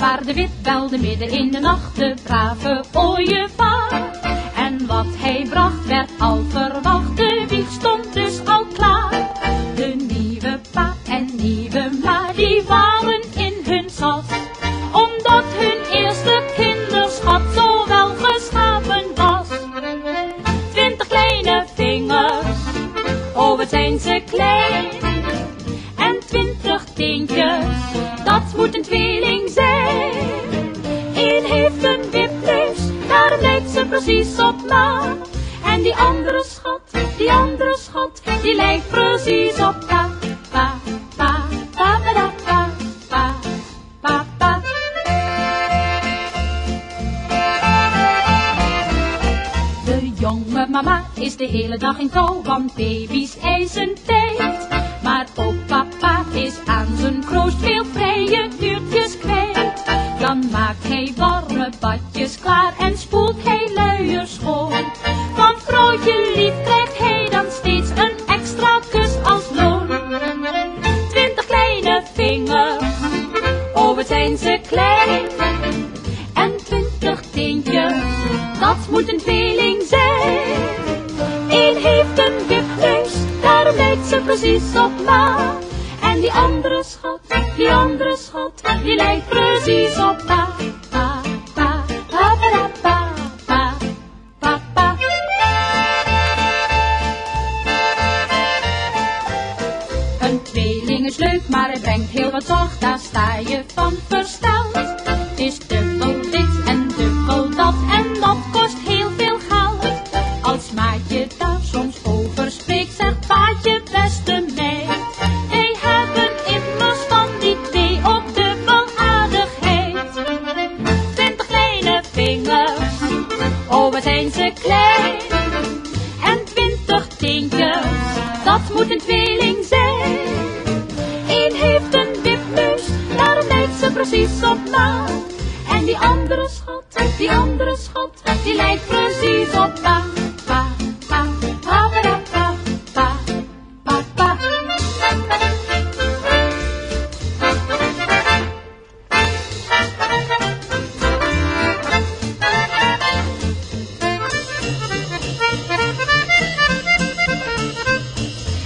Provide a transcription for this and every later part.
Maar de wit belde midden in de nacht de brave ooievaar. En wat hij bracht werd al verwacht, de wieg stond dus al klaar. De nieuwe pa en nieuwe ma, die waren in hun zas. Omdat hun eerste kinderschap zo wel geschapen was. Twintig kleine vingers, oh wat zijn ze klein. En twintig teentjes, dat moet een En die andere schat, die andere schat, die lijkt precies op pa. Pa, pa, pa, pa, pa, pa, pa. De jonge mama is de hele dag in touw, want baby's eisen tijd. Maar En twintig teentjes, dat moet een tweeling zijn. Eén heeft een wipneus, daarom lijkt ze precies op ma. En die andere schat, die andere schat, die lijkt precies op. Pa, daar sta je van versteld. Het is dubbel dit en dubbel dat en dat kost heel veel geld. Als maatje daar soms over spreekt, zegt paatje beste meid. Wij hebben immers van die twee ook dubbel aardigheid. Twintig kleine vingers, oh wat zijn ze klein. En die andere schat, die andere schat, die lijkt precies op pa.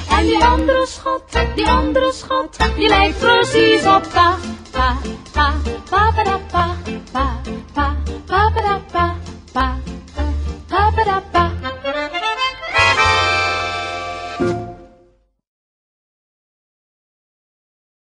En die andere schat, die andere schat, die lijkt precies op pa, pa, ba ba ba da ba ba ba ba ba da.